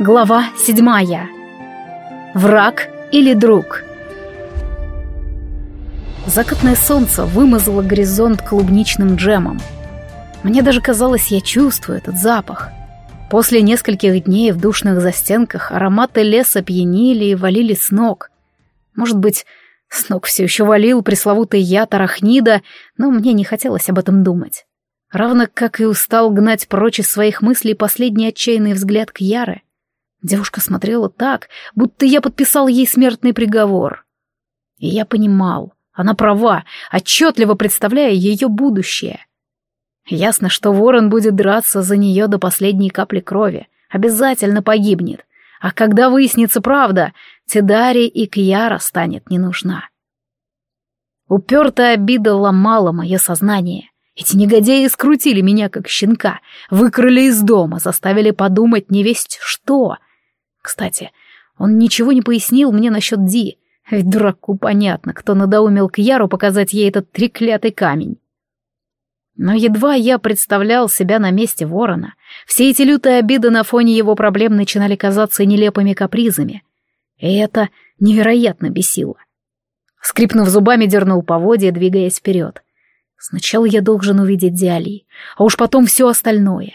Глава седьмая. Враг или друг? Закатное солнце вымазало горизонт клубничным джемом. Мне даже казалось, я чувствую этот запах. После нескольких дней в душных застенках ароматы леса пьянили и валили с ног. Может быть, с ног все еще валил пресловутый яд арахнида, но мне не хотелось об этом думать. Равно как и устал гнать прочь из своих мыслей последний отчаянный взгляд к Яре. Девушка смотрела так, будто я подписал ей смертный приговор. И я понимал, она права, отчетливо представляя ее будущее. Ясно, что ворон будет драться за нее до последней капли крови, обязательно погибнет. А когда выяснится правда, Тедари и Кьяра станет не нужна. Упертая обида ломала мое сознание. Эти негодяи скрутили меня, как щенка, выкрали из дома, заставили подумать не весть что. Кстати, он ничего не пояснил мне насчет Ди, ведь дураку понятно, кто надоумил Кьяру показать ей этот треклятый камень. Но едва я представлял себя на месте ворона, все эти лютые обиды на фоне его проблем начинали казаться нелепыми капризами. И это невероятно бесило. Скрипнув зубами, дернул поводья, двигаясь вперед. Сначала я должен увидеть Диали, а уж потом все остальное.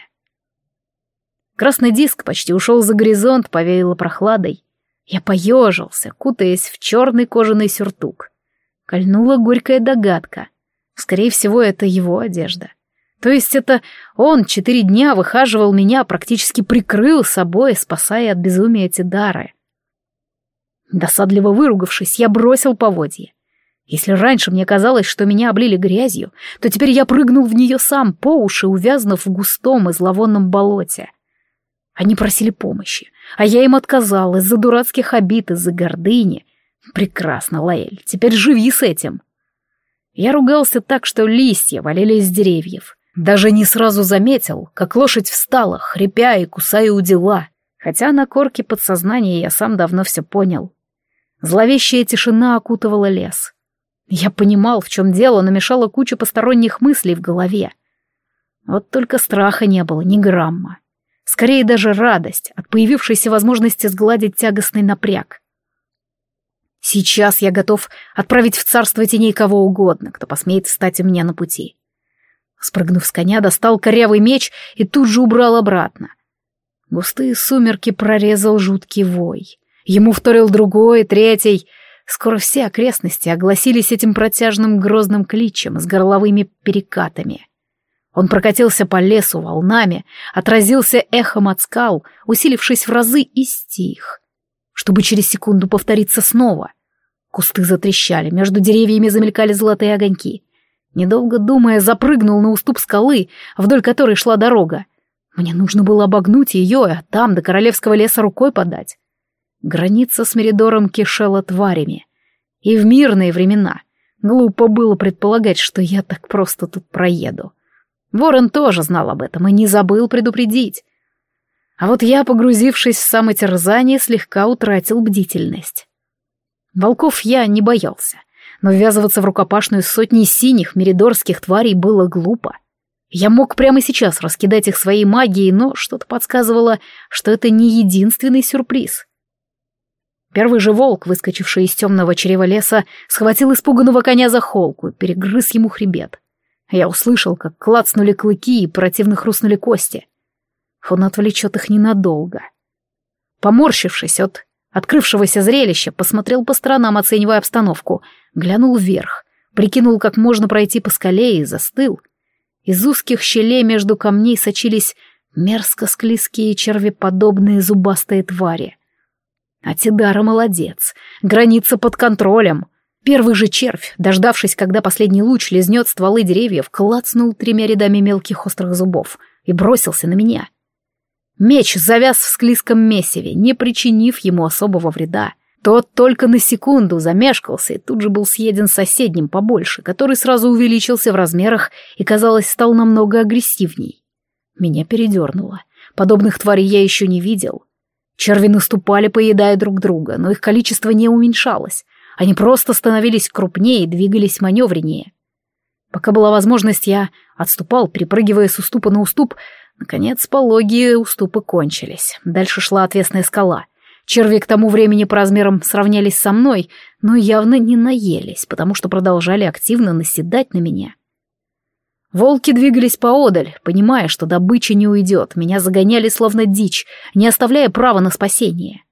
Красный диск почти ушел за горизонт, повеяло прохладой. Я поежился, кутаясь в черный кожаный сюртук. Кольнула горькая догадка. Скорее всего, это его одежда. То есть это он четыре дня выхаживал меня, практически прикрыл собой, спасая от безумия Тидары. Досадливо выругавшись, я бросил поводье. Если раньше мне казалось, что меня облили грязью, то теперь я прыгнул в нее сам, по уши увязнув в густом и зловонном болоте. Они просили помощи, а я им отказал из-за дурацких обид, из-за гордыни. Прекрасно, Лаэль, теперь живи с этим. Я ругался так, что листья валились с деревьев. Даже не сразу заметил, как лошадь встала, хрипя и кусая у дела, хотя на корке подсознания я сам давно все понял. Зловещая тишина окутывала лес. Я понимал, в чем дело, но мешала куча посторонних мыслей в голове. Вот только страха не было, ни грамма. Скорее даже радость от появившейся возможности сгладить тягостный напряг. Сейчас я готов отправить в царство теней кого угодно, кто посмеет встать у меня на пути. Спрыгнув с коня, достал корявый меч и тут же убрал обратно. Густые сумерки прорезал жуткий вой. Ему вторил другой, третий — Скоро все окрестности огласились этим протяжным грозным кличем с горловыми перекатами. Он прокатился по лесу волнами, отразился эхом от скал, усилившись в разы и стих, чтобы через секунду повториться снова. Кусты затрещали, между деревьями замелькали золотые огоньки. Недолго думая, запрыгнул на уступ скалы, вдоль которой шла дорога. Мне нужно было обогнуть ее, а там до королевского леса рукой подать. Граница с Меридором кишела тварями. И в мирные времена глупо было предполагать, что я так просто тут проеду. Ворон тоже знал об этом и не забыл предупредить. А вот я, погрузившись в самотерзание, слегка утратил бдительность. Волков я не боялся, но ввязываться в рукопашную с сотней синих меридорских тварей было глупо. Я мог прямо сейчас раскидать их своей магией, но что-то подсказывало, что это не единственный сюрприз. Первый же волк, выскочивший из темного чрева леса, схватил испуганного коня за холку и перегрыз ему хребет. Я услышал, как клацнули клыки и противно хрустнули кости. Он отвлечет их ненадолго. Поморщившись от открывшегося зрелища, посмотрел по сторонам, оценивая обстановку, глянул вверх, прикинул, как можно пройти по скале и застыл. Из узких щелей между камней сочились мерзко-склизкие червеподобные зубастые твари — а Тидара молодец. Граница под контролем. Первый же червь, дождавшись, когда последний луч лизнет стволы деревьев, клацнул тремя рядами мелких острых зубов и бросился на меня. Меч завяз в склизком месиве, не причинив ему особого вреда. Тот только на секунду замешкался и тут же был съеден соседним побольше, который сразу увеличился в размерах и, казалось, стал намного агрессивней. Меня передернуло. Подобных тварей я еще не видел. Черви наступали, поедая друг друга, но их количество не уменьшалось. Они просто становились крупнее и двигались маневреннее. Пока была возможность, я отступал, перепрыгивая с уступа на уступ, Наконец, пологие уступы кончились. Дальше шла отвесная скала. Черви к тому времени по размерам сравнялись со мной, но явно не наелись, потому что продолжали активно наседать на меня. Волки двигались поодаль, понимая, что добыча не уйдет, меня загоняли словно дичь, не оставляя права на спасение.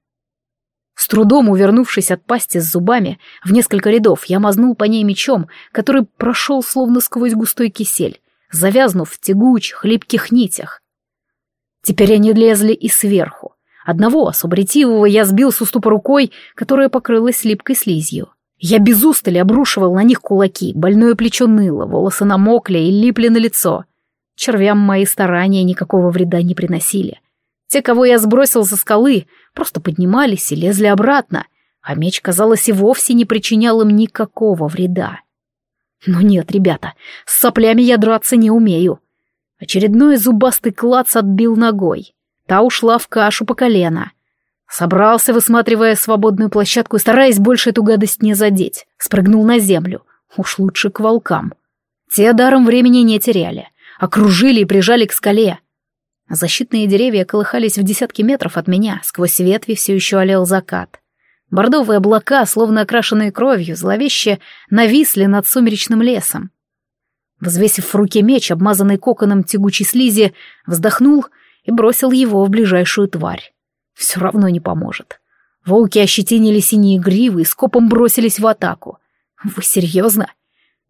С трудом увернувшись от пасти с зубами, в несколько рядов я мазнул по ней мечом, который прошел словно сквозь густой кисель, завязнув в тягучих, липких нитях. Теперь они лезли и сверху. Одного, субретивого, я сбил с уступа рукой, которая покрылась липкой слизью. Я без устали обрушивал на них кулаки, больное плечо ныло, волосы намокли и липли на лицо. Червям мои старания никакого вреда не приносили. Те, кого я сбросил со скалы, просто поднимались и лезли обратно, а меч, казалось, и вовсе не причинял им никакого вреда. Но нет, ребята, с соплями я драться не умею. Очередной зубастый клац отбил ногой. Та ушла в кашу по колено — Собрался, высматривая свободную площадку и стараясь больше эту гадость не задеть. Спрыгнул на землю. Уж лучше к волкам. Те даром времени не теряли. Окружили и прижали к скале. Защитные деревья колыхались в десятки метров от меня. Сквозь ветви все еще олел закат. Бордовые облака, словно окрашенные кровью, зловеще нависли над сумеречным лесом. Взвесив в руке меч, обмазанный коконом тягучей слизи, вздохнул и бросил его в ближайшую тварь. Все равно не поможет. Волки ощетинили синие гривы и скопом бросились в атаку. Вы серьезно?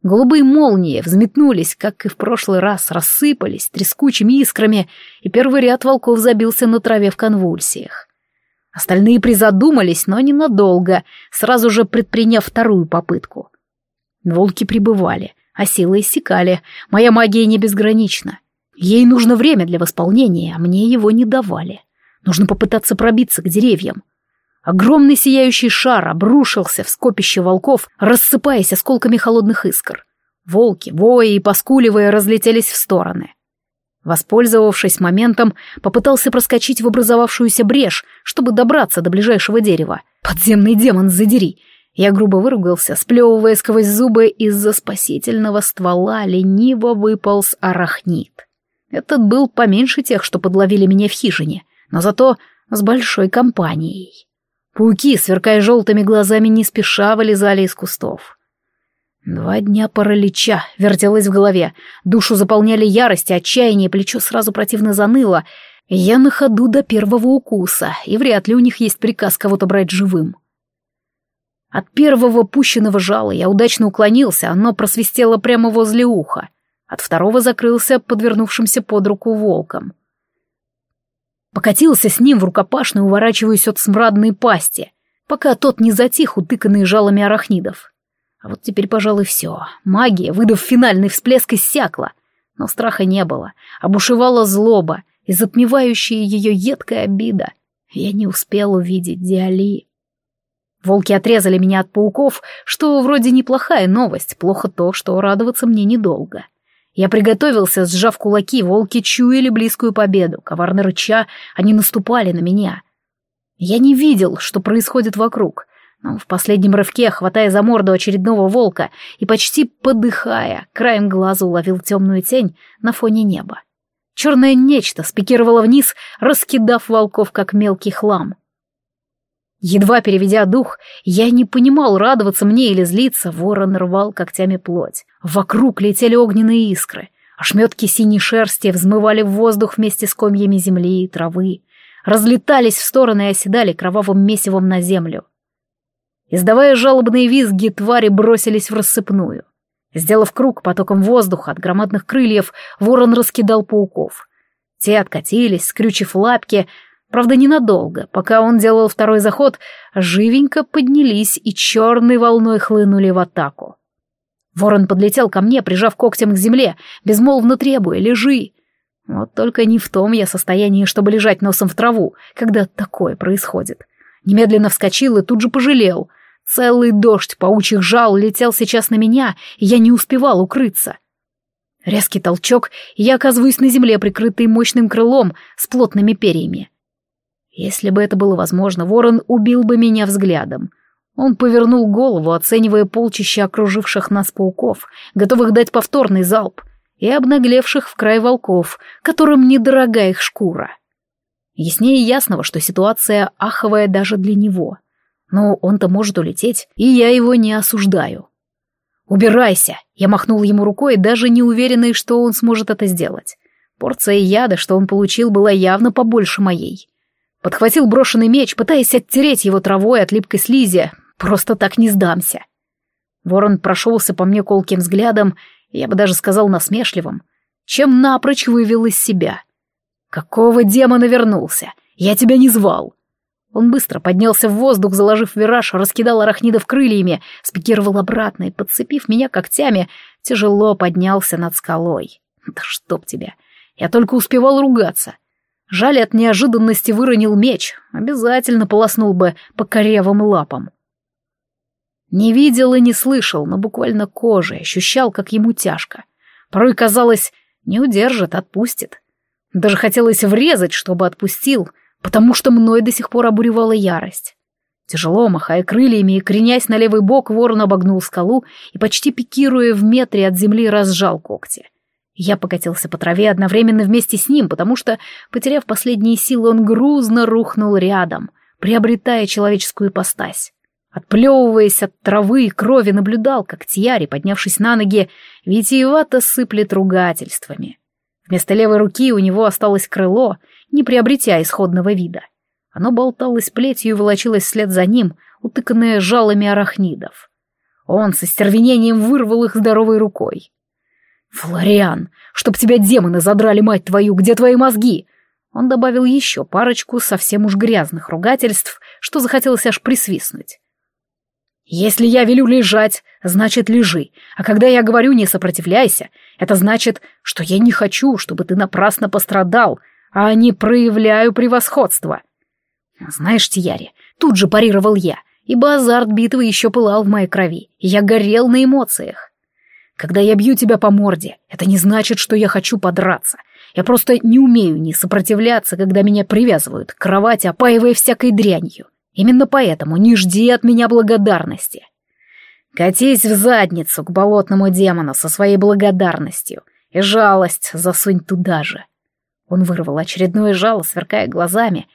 Голубые молнии взметнулись, как и в прошлый раз, рассыпались трескучими искрами, и первый ряд волков забился на траве в конвульсиях. Остальные призадумались, но ненадолго, сразу же предприняв вторую попытку. Волки прибывали, а силы иссякали, моя магия не безгранична. Ей нужно время для восполнения, а мне его не давали. Нужно попытаться пробиться к деревьям. Огромный сияющий шар обрушился в скопище волков, рассыпаясь осколками холодных искр. Волки, воя и поскуливая, разлетелись в стороны. Воспользовавшись моментом, попытался проскочить в образовавшуюся брешь, чтобы добраться до ближайшего дерева. «Подземный демон, задери!» Я грубо выругался, сплевывая сквозь зубы из-за спасительного ствола лениво выполз арахнит. Этот был поменьше тех, что подловили меня в хижине — но зато с большой компанией. Пауки, сверкая желтыми глазами, не спеша вылезали из кустов. Два дня паралича вертелось в голове, душу заполняли ярость отчаяние, плечо сразу противно заныло. Я на ходу до первого укуса, и вряд ли у них есть приказ кого-то брать живым. От первого пущенного жала я удачно уклонился, оно просвистело прямо возле уха. От второго закрылся подвернувшимся под руку волком. Покатился с ним в рукопашную, уворачиваясь от смрадной пасти, пока тот не затих, утыканный жалами арахнидов. А вот теперь, пожалуй, все. Магия, выдав финальный всплеск, иссякла. Но страха не было. Обушевала злоба и затмевающая ее едкая обида. Я не успел увидеть Диали. Волки отрезали меня от пауков, что вроде неплохая новость, плохо то, что радоваться мне недолго. Я приготовился, сжав кулаки, волки чуяли близкую победу, коварно рыча, они наступали на меня. Я не видел, что происходит вокруг, но в последнем рывке, хватая за морду очередного волка и почти подыхая, краем глаза уловил темную тень на фоне неба. Черное нечто спикировало вниз, раскидав волков, как мелкий хлам. Едва переведя дух, я не понимал, радоваться мне или злиться, ворон рвал когтями плоть. Вокруг летели огненные искры. Ошметки синей шерсти взмывали в воздух вместе с комьями земли и травы. Разлетались в стороны и оседали кровавым месивом на землю. Издавая жалобные визги, твари бросились в рассыпную. Сделав круг потоком воздуха от громадных крыльев, ворон раскидал пауков. Те откатились, скрючив лапки, Правда, ненадолго. Пока он делал второй заход, живенько поднялись и черной волной хлынули в атаку. Ворон подлетел ко мне, прижав когтем к земле, безмолвно требуя «Лежи!». Вот только не в том я состоянии, чтобы лежать носом в траву, когда такое происходит. Немедленно вскочил и тут же пожалел. Целый дождь паучьих жал летел сейчас на меня, и я не успевал укрыться. Резкий толчок, и я оказываюсь на земле, прикрытый мощным крылом с плотными перьями. Если бы это было возможно, ворон убил бы меня взглядом. Он повернул голову, оценивая полчища окруживших нас пауков, готовых дать повторный залп, и обнаглевших в край волков, которым недорога их шкура. Яснее ясного, что ситуация аховая даже для него. Но он-то может улететь, и я его не осуждаю. «Убирайся!» — я махнул ему рукой, даже не уверенный, что он сможет это сделать. Порция яда, что он получил, была явно побольше моей. Подхватил брошенный меч, пытаясь оттереть его травой от липкой слизи. Просто так не сдамся. Ворон прошелся по мне колким взглядом, я бы даже сказал насмешливым, чем напрочь вывел из себя. «Какого демона вернулся? Я тебя не звал!» Он быстро поднялся в воздух, заложив вираж, раскидал арахнидов крыльями, спикировал обратно и, подцепив меня когтями, тяжело поднялся над скалой. «Да чтоб тебя! Я только успевал ругаться!» Жаль, от неожиданности выронил меч, обязательно полоснул бы по корявым лапам. Не видел и не слышал, но буквально кожей ощущал, как ему тяжко. Порой казалось, не удержит, отпустит. Даже хотелось врезать, чтобы отпустил, потому что мной до сих пор обуревала ярость. Тяжело махая крыльями и кренясь на левый бок, ворон обогнул скалу и, почти пикируя в метре от земли, разжал когти. Я покатился по траве одновременно вместе с ним, потому что, потеряв последние силы, он грузно рухнул рядом, приобретая человеческую ипостась. Отплевываясь от травы и крови, наблюдал, как Тьяри, поднявшись на ноги, витиевато сыплет ругательствами. Вместо левой руки у него осталось крыло, не приобретя исходного вида. Оно болталось плетью и волочилось вслед за ним, утыканное жалами арахнидов. Он со стервенением вырвал их здоровой рукой. «Флориан, чтоб тебя демоны задрали, мать твою, где твои мозги?» Он добавил еще парочку совсем уж грязных ругательств, что захотелось аж присвистнуть. Если я велю лежать, значит лежи, а когда я говорю не сопротивляйся, это значит, что я не хочу, чтобы ты напрасно пострадал, а не проявляю превосходство. Знаешь, Тияри, тут же парировал я, ибо азарт битвы еще пылал в моей крови, и я горел на эмоциях. Когда я бью тебя по морде, это не значит, что я хочу подраться. Я просто не умею не сопротивляться, когда меня привязывают к кровати, опаивая всякой дрянью. Именно поэтому не жди от меня благодарности. Катись в задницу к болотному демону со своей благодарностью, и жалость засунь туда же. Он вырвал очередное жало, сверкая глазами.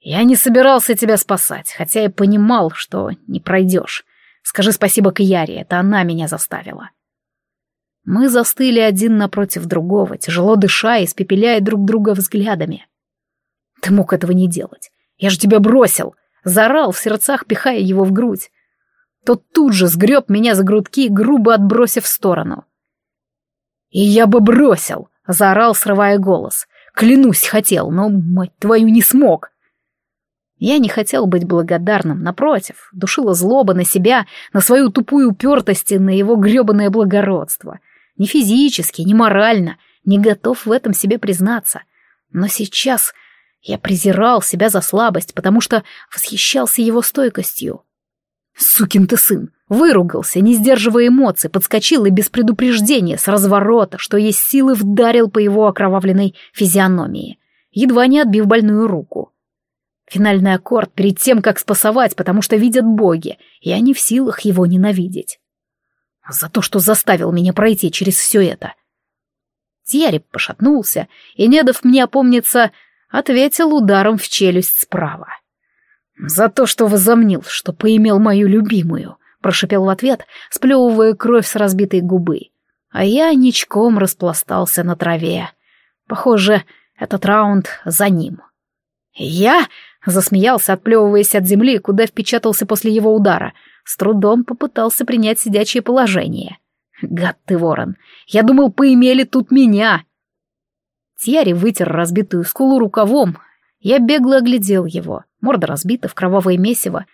Я не собирался тебя спасать, хотя и понимал, что не пройдешь. Скажи спасибо Кьяре, это она меня заставила. Мы застыли один напротив другого, тяжело дыша и испепеляя друг друга взглядами. Ты мог этого не делать. Я же тебя бросил заорал в сердцах, пихая его в грудь. Тот тут же сгреб меня за грудки, грубо отбросив в сторону. «И я бы бросил!» — заорал, срывая голос. «Клянусь, хотел, но, мать твою, не смог!» Я не хотел быть благодарным, напротив, душила злоба на себя, на свою тупую упертость и на его гребаное благородство. Не физически, не морально, не готов в этом себе признаться. Но сейчас я презирал себя за слабость, потому что восхищался его стойкостью. Сукин ты сын! Выругался, не сдерживая эмоций, подскочил и без предупреждения, с разворота, что есть силы, вдарил по его окровавленной физиономии, едва не отбив больную руку. Финальный аккорд перед тем, как спасовать, потому что видят боги, и они в силах его ненавидеть. За то, что заставил меня пройти через все это. Тьяри пошатнулся, и, не дав мне опомниться, ответил ударом в челюсть справа. «За то, что возомнил, что поимел мою любимую», — прошипел в ответ, сплевывая кровь с разбитой губы. А я ничком распластался на траве. Похоже, этот раунд за ним. «Я?» — засмеялся, отплевываясь от земли, куда впечатался после его удара. С трудом попытался принять сидячее положение. «Гад ты, ворон! Я думал, поимели тут меня!» Тьяри вытер разбитую скулу рукавом. Я бегло оглядел его. Морда разбита в кровавое месиво.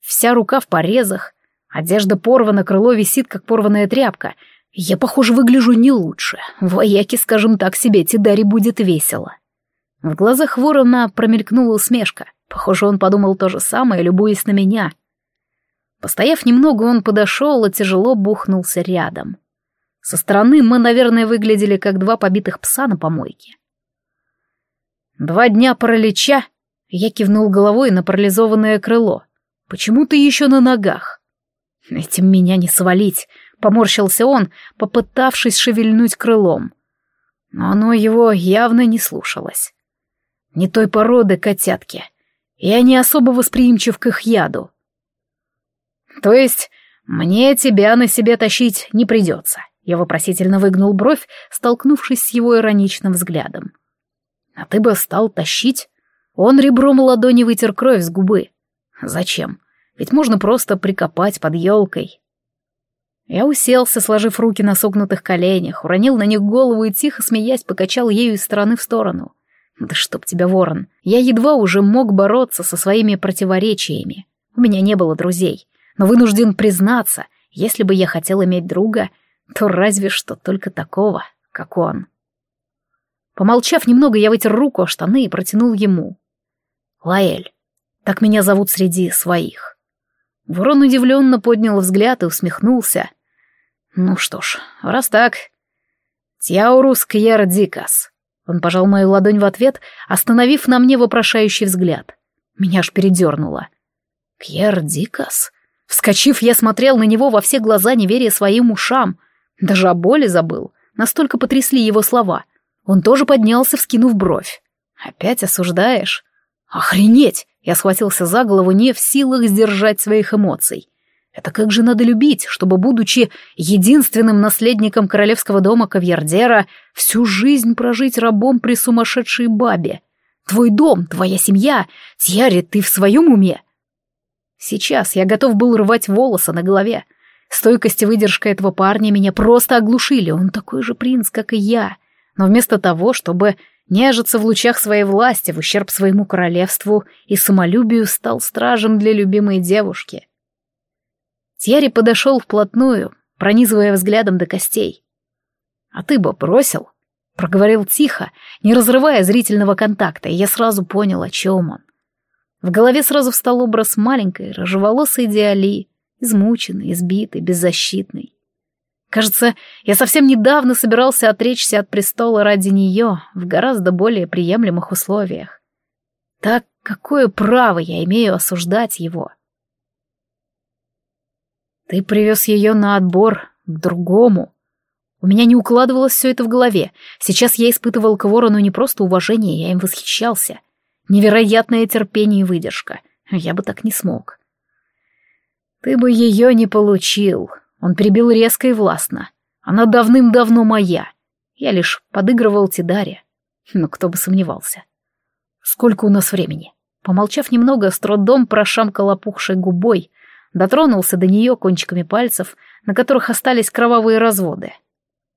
Вся рука в порезах. Одежда порвана, крыло висит, как порванная тряпка. Я, похоже, выгляжу не лучше. В вояке, скажем так, себе Тидари будет весело. В глазах ворона промелькнула усмешка. Похоже, он подумал то же самое, любуясь на меня. Постояв немного, он подошел и тяжело бухнулся рядом. Со стороны мы, наверное, выглядели как два побитых пса на помойке. Два дня паралича, я кивнул головой на парализованное крыло. Почему ты еще на ногах? Этим меня не свалить, поморщился он, попытавшись шевельнуть крылом. Но оно его явно не слушалось. Не той породы котятки. Я не особо восприимчив к их яду. То есть мне тебя на себе тащить не придется. Я вопросительно выгнул бровь, столкнувшись с его ироничным взглядом. А ты бы стал тащить? Он ребром ладони вытер кровь с губы. Зачем? Ведь можно просто прикопать под елкой. Я уселся, сложив руки на согнутых коленях, уронил на них голову и тихо, смеясь, покачал ею из стороны в сторону. Да чтоб тебя, ворон, я едва уже мог бороться со своими противоречиями. У меня не было друзей, но вынужден признаться, если бы я хотел иметь друга, то разве что только такого, как он. Помолчав немного, я вытер руку о штаны и протянул ему. «Лаэль, так меня зовут среди своих». Ворон удивленно поднял взгляд и усмехнулся. «Ну что ж, раз так...» «Тяурус Кьер Дикас». Он пожал мою ладонь в ответ, остановив на мне вопрошающий взгляд. Меня аж передернуло. «Кьер Дикас?» Вскочив, я смотрел на него во все глаза, не веря своим ушам. Даже о боли забыл. Настолько потрясли его слова. Он тоже поднялся, вскинув бровь. «Опять осуждаешь?» «Охренеть!» Я схватился за голову, не в силах сдержать своих эмоций. Это как же надо любить, чтобы, будучи единственным наследником королевского дома Кавьердера, всю жизнь прожить рабом при сумасшедшей бабе. Твой дом, твоя семья, Тьяри, ты в своем уме? Сейчас я готов был рвать волосы на голове. Стойкость и выдержка этого парня меня просто оглушили, он такой же принц, как и я. Но вместо того, чтобы нежиться в лучах своей власти в ущерб своему королевству и самолюбию, стал стражем для любимой девушки. Тьерри подошел вплотную, пронизывая взглядом до костей. «А ты бы бросил?» — проговорил тихо, не разрывая зрительного контакта, и я сразу понял, о чем он. В голове сразу встал образ маленькой, рыжеволосой Диали, измученной, избитой, беззащитной. Кажется, я совсем недавно собирался отречься от престола ради нее в гораздо более приемлемых условиях. Так какое право я имею осуждать его? Ты привез ее на отбор к другому. У меня не укладывалось все это в голове. Сейчас я испытывал к ворону не просто уважение, я им восхищался. Невероятное терпение и выдержка. Я бы так не смог. Ты бы ее не получил, он перебил резко и властно. Она давным-давно моя. Я лишь подыгрывал Тидаре. Но кто бы сомневался. Сколько у нас времени? Помолчав немного, с трудом прошамкал опухшей губой, дотронулся до нее кончиками пальцев, на которых остались кровавые разводы.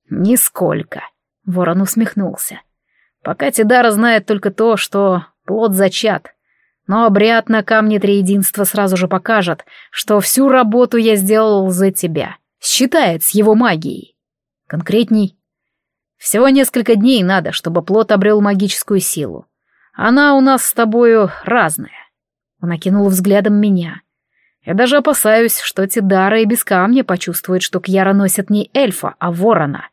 «Нисколько», — ворон усмехнулся. «Пока Тидара знает только то, что плод зачат, но обряд на камне триединства сразу же покажет, что всю работу я сделал за тебя. Считает с его магией. Конкретней. Всего несколько дней надо, чтобы плод обрел магическую силу. Она у нас с тобою разная. Он окинул взглядом меня. Я даже опасаюсь, что Тидара и без камня почувствует, что Кьяра носит не эльфа, а ворона.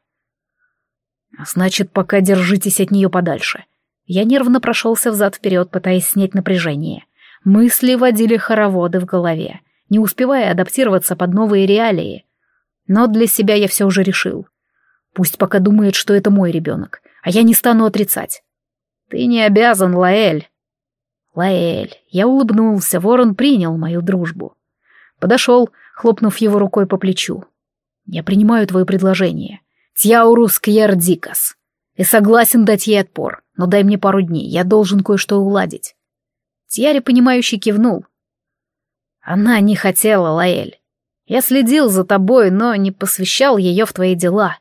Значит, пока держитесь от нее подальше. Я нервно прошелся взад-вперед, пытаясь снять напряжение. Мысли водили хороводы в голове, не успевая адаптироваться под новые реалии. Но для себя я все уже решил. Пусть пока думает, что это мой ребенок, а я не стану отрицать. Ты не обязан, Лаэль. Лаэль, я улыбнулся, ворон принял мою дружбу. Подошел, хлопнув его рукой по плечу. Я принимаю твое предложение. Тьяурус Кьердикас и согласен дать ей отпор, но дай мне пару дней, я должен кое-что уладить. Тьяри, понимающе кивнул. Она не хотела, Лаэль. Я следил за тобой, но не посвящал ее в твои дела.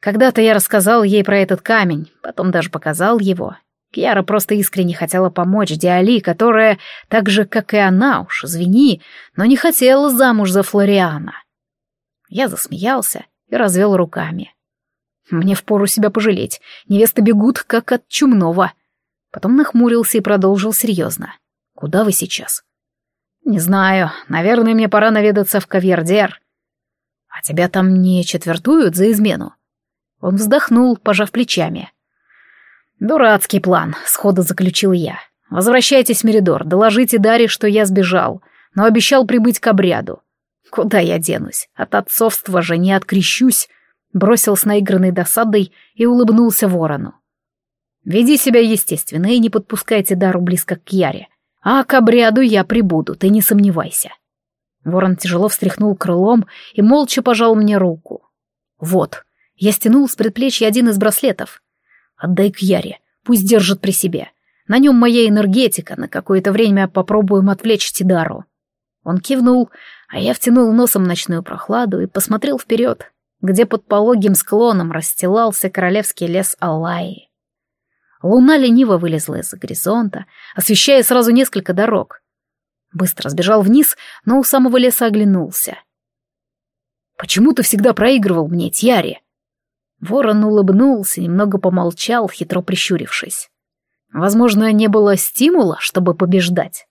Когда-то я рассказал ей про этот камень, потом даже показал его. Кьяра просто искренне хотела помочь Диали, которая, так же, как и она, уж извини, но не хотела замуж за Флориана. Я засмеялся и развел руками. Мне впору себя пожалеть. Невесты бегут, как от чумного. Потом нахмурился и продолжил серьезно. Куда вы сейчас? Не знаю. Наверное, мне пора наведаться в Кавердер. А тебя там не четвертуют за измену? Он вздохнул, пожав плечами. Дурацкий план, сходу заключил я. Возвращайтесь, Меридор, доложите Даре, что я сбежал, но обещал прибыть к обряду. Куда я денусь? От отцовства же не открещусь. Бросил с наигранной досадой и улыбнулся ворону. «Веди себя естественно и не подпускайте дару близко к Яре. А к обряду я прибуду, ты не сомневайся». Ворон тяжело встряхнул крылом и молча пожал мне руку. «Вот, я стянул с предплечья один из браслетов. Отдай к Яре, пусть держит при себе. На нем моя энергетика, на какое-то время попробуем отвлечь Тидару». Он кивнул, а я втянул носом ночную прохладу и посмотрел вперед, где под пологим склоном расстилался королевский лес Аллаи. Луна лениво вылезла из-за горизонта, освещая сразу несколько дорог. Быстро сбежал вниз, но у самого леса оглянулся. «Почему ты всегда проигрывал мне, Тьяри?» Ворон улыбнулся, немного помолчал, хитро прищурившись. Возможно, не было стимула, чтобы побеждать.